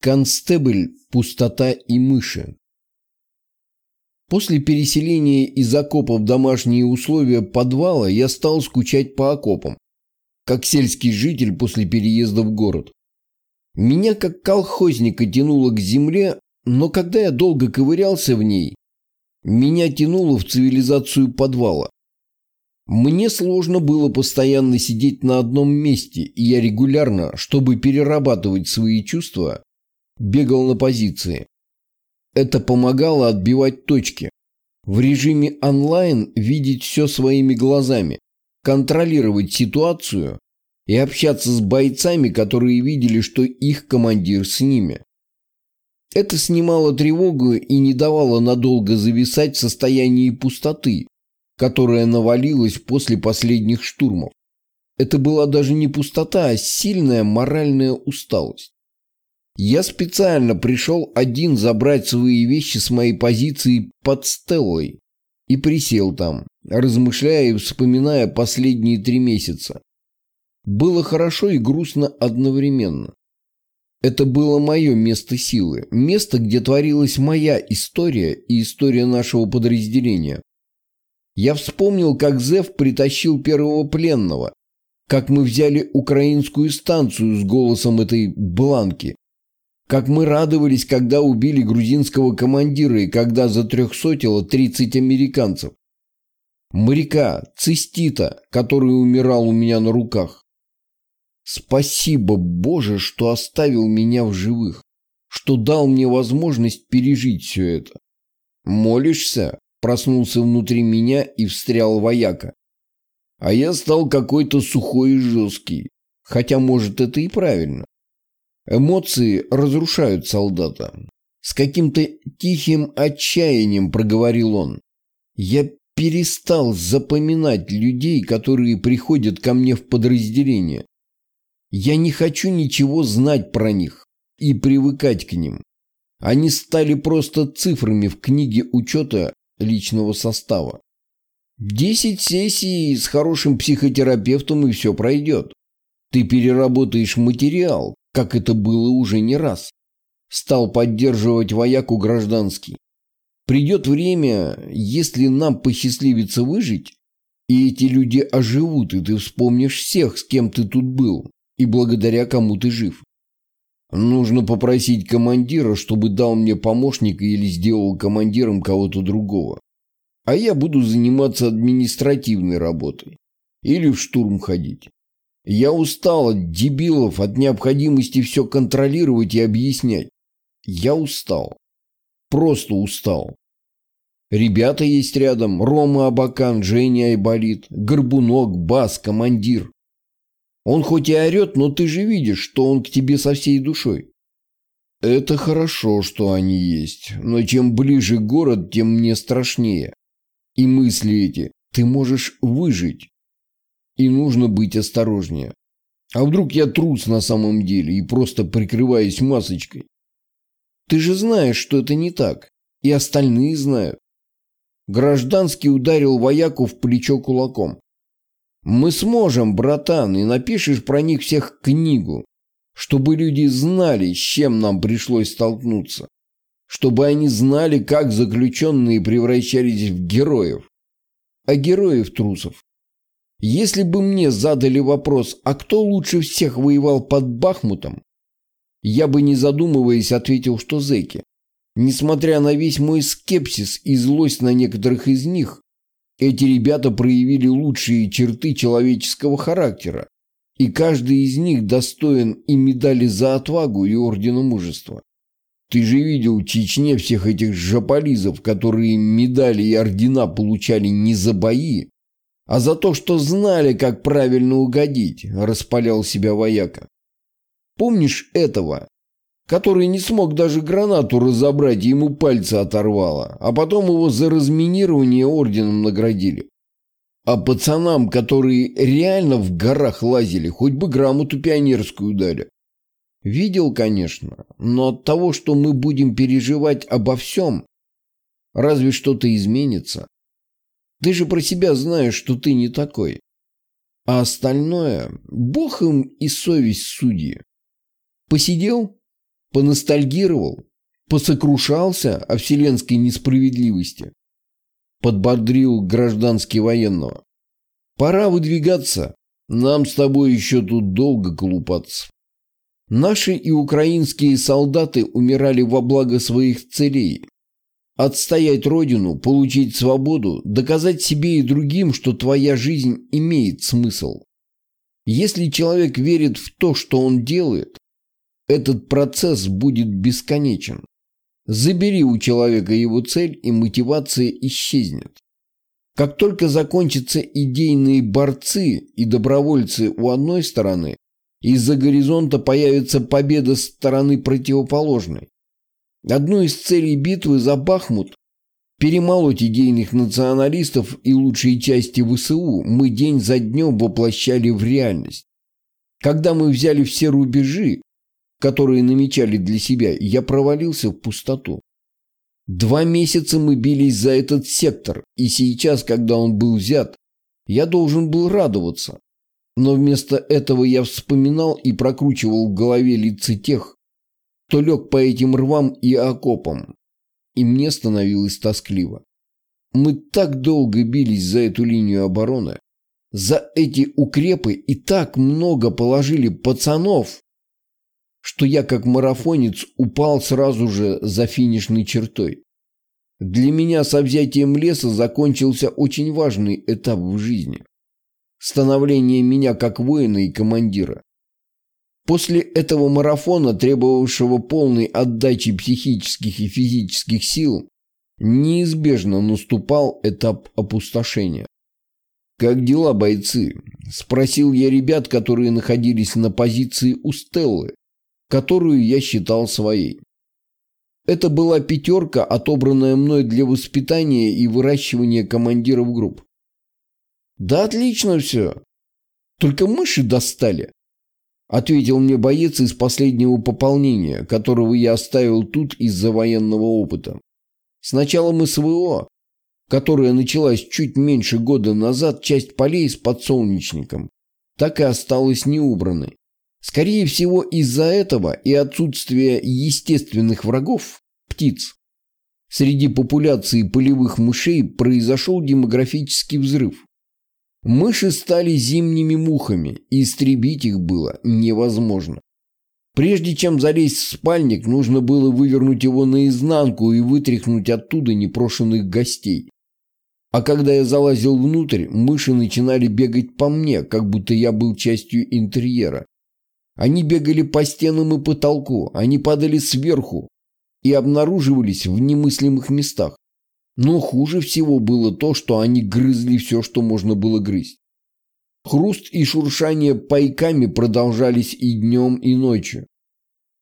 Констебль, пустота и мыши. После переселения из окопа в домашние условия подвала я стал скучать по окопам, как сельский житель после переезда в город. Меня как колхозника тянуло к земле, но когда я долго ковырялся в ней, меня тянуло в цивилизацию подвала. Мне сложно было постоянно сидеть на одном месте, и я регулярно, чтобы перерабатывать свои чувства, бегал на позиции. Это помогало отбивать точки. В режиме онлайн видеть все своими глазами, контролировать ситуацию и общаться с бойцами, которые видели, что их командир с ними. Это снимало тревогу и не давало надолго зависать в состоянии пустоты, которая навалилась после последних штурмов. Это была даже не пустота, а сильная моральная усталость. Я специально пришел один забрать свои вещи с моей позиции под Стеллой и присел там, размышляя и вспоминая последние три месяца. Было хорошо и грустно одновременно. Это было мое место силы, место, где творилась моя история и история нашего подразделения. Я вспомнил, как Зев притащил первого пленного, как мы взяли украинскую станцию с голосом этой бланки, как мы радовались, когда убили грузинского командира и когда затрехсотило 30 американцев. Моряка, цистита, который умирал у меня на руках. Спасибо, Боже, что оставил меня в живых, что дал мне возможность пережить все это. Молишься? Проснулся внутри меня и встрял вояка. А я стал какой-то сухой и жесткий. Хотя, может, это и правильно. Эмоции разрушают солдата. С каким-то тихим отчаянием проговорил он. Я перестал запоминать людей, которые приходят ко мне в подразделение. Я не хочу ничего знать про них и привыкать к ним. Они стали просто цифрами в книге учета личного состава. Десять сессий с хорошим психотерапевтом и все пройдет. Ты переработаешь материал, как это было уже не раз. Стал поддерживать вояку гражданский. Придет время, если нам посчастливится выжить, и эти люди оживут, и ты вспомнишь всех, с кем ты тут был, и благодаря кому ты жив. Нужно попросить командира, чтобы дал мне помощника или сделал командиром кого-то другого. А я буду заниматься административной работой. Или в штурм ходить. Я устал от дебилов, от необходимости все контролировать и объяснять. Я устал. Просто устал. Ребята есть рядом. Рома Абакан, Женя Айболит, Горбунок, Бас, командир. Он хоть и орет, но ты же видишь, что он к тебе со всей душой. Это хорошо, что они есть, но чем ближе город, тем мне страшнее. И мысли эти, ты можешь выжить, и нужно быть осторожнее. А вдруг я трус на самом деле и просто прикрываюсь масочкой? Ты же знаешь, что это не так. И остальные знают. Гражданский ударил вояку в плечо кулаком. Мы сможем, братан, и напишешь про них всех книгу, чтобы люди знали, с чем нам пришлось столкнуться. Чтобы они знали, как заключенные превращались в героев. А героев трусов если бы мне задали вопрос, а кто лучше всех воевал под Бахмутом, я бы, не задумываясь, ответил, что зэки. Несмотря на весь мой скепсис и злость на некоторых из них, эти ребята проявили лучшие черты человеческого характера, и каждый из них достоин и медали за отвагу, и ордена мужества. Ты же видел в Чечне всех этих жополизов, которые медали и ордена получали не за бои, а за то, что знали, как правильно угодить, распалял себя вояка. Помнишь этого, который не смог даже гранату разобрать, и ему пальцы оторвало, а потом его за разминирование орденом наградили? А пацанам, которые реально в горах лазили, хоть бы грамоту пионерскую дали. Видел, конечно, но от того, что мы будем переживать обо всем, разве что-то изменится. Ты же про себя знаешь, что ты не такой. А остальное – бог им и совесть судьи. Посидел? Поностальгировал? Посокрушался о вселенской несправедливости? Подбодрил гражданский военного. Пора выдвигаться. Нам с тобой еще тут долго колупаться. Наши и украинские солдаты умирали во благо своих целей. Отстоять родину, получить свободу, доказать себе и другим, что твоя жизнь имеет смысл. Если человек верит в то, что он делает, этот процесс будет бесконечен. Забери у человека его цель, и мотивация исчезнет. Как только закончатся идейные борцы и добровольцы у одной стороны, из-за горизонта появится победа стороны противоположной. Одну из целей битвы за Бахмут – перемолоть идейных националистов и лучшие части ВСУ мы день за днем воплощали в реальность. Когда мы взяли все рубежи, которые намечали для себя, я провалился в пустоту. Два месяца мы бились за этот сектор, и сейчас, когда он был взят, я должен был радоваться. Но вместо этого я вспоминал и прокручивал в голове лица тех, кто лег по этим рвам и окопам. И мне становилось тоскливо. Мы так долго бились за эту линию обороны, за эти укрепы и так много положили пацанов, что я как марафонец упал сразу же за финишной чертой. Для меня со взятием леса закончился очень важный этап в жизни. Становление меня как воина и командира. После этого марафона, требовавшего полной отдачи психических и физических сил, неизбежно наступал этап опустошения. «Как дела, бойцы?» – спросил я ребят, которые находились на позиции у Стеллы, которую я считал своей. Это была пятерка, отобранная мной для воспитания и выращивания командиров групп. «Да отлично все. Только мыши достали», — ответил мне боец из последнего пополнения, которого я оставил тут из-за военного опыта. С началом СВО, которая началась чуть меньше года назад, часть полей с подсолнечником так и осталась неубранной. Скорее всего, из-за этого и отсутствия естественных врагов, птиц, среди популяции полевых мышей произошел демографический взрыв. Мыши стали зимними мухами, и истребить их было невозможно. Прежде чем залезть в спальник, нужно было вывернуть его наизнанку и вытряхнуть оттуда непрошенных гостей. А когда я залазил внутрь, мыши начинали бегать по мне, как будто я был частью интерьера. Они бегали по стенам и потолку, они падали сверху и обнаруживались в немыслимых местах. Но хуже всего было то, что они грызли все, что можно было грызть. Хруст и шуршание пайками продолжались и днем, и ночью.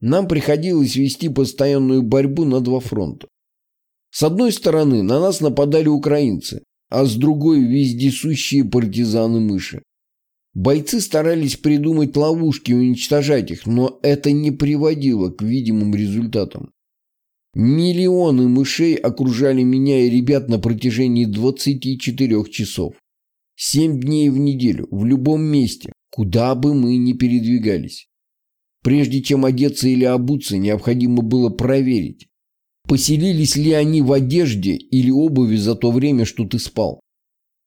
Нам приходилось вести постоянную борьбу на два фронта. С одной стороны на нас нападали украинцы, а с другой вездесущие партизаны-мыши. Бойцы старались придумать ловушки и уничтожать их, но это не приводило к видимым результатам. Миллионы мышей окружали меня и ребят на протяжении 24 часов. Семь дней в неделю, в любом месте, куда бы мы ни передвигались. Прежде чем одеться или обуться, необходимо было проверить, поселились ли они в одежде или обуви за то время, что ты спал.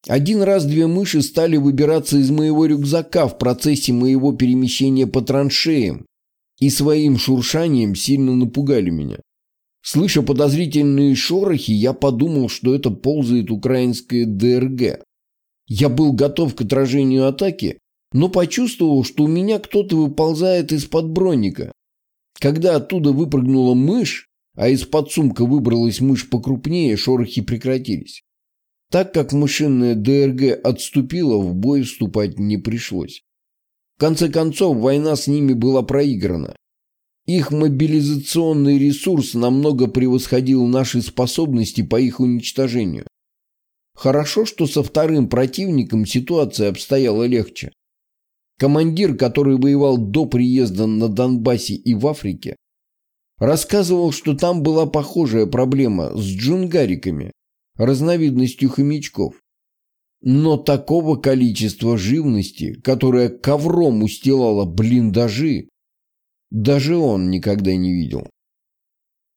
Один раз две мыши стали выбираться из моего рюкзака в процессе моего перемещения по траншеям и своим шуршанием сильно напугали меня. Слыша подозрительные шорохи, я подумал, что это ползает украинская ДРГ. Я был готов к отражению атаки, но почувствовал, что у меня кто-то выползает из-под броника. Когда оттуда выпрыгнула мышь, а из-под сумка выбралась мышь покрупнее, шорохи прекратились. Так как машинная ДРГ отступила, в бой вступать не пришлось. В конце концов, война с ними была проиграна. Их мобилизационный ресурс намного превосходил наши способности по их уничтожению. Хорошо, что со вторым противником ситуация обстояла легче. Командир, который воевал до приезда на Донбассе и в Африке, рассказывал, что там была похожая проблема с джунгариками, разновидностью хомячков. Но такого количества живности, которая ковром устилала блиндажи, даже он никогда не видел.